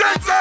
Shake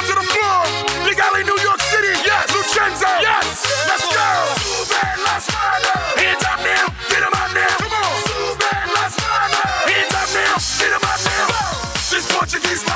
down to the floor. Big Ali, New York City. Yes. Lucenzo. Yes. Let's go. Super Las up now. Get 'em now. Come on. Super Las up now. Get 'em now. This Portuguese.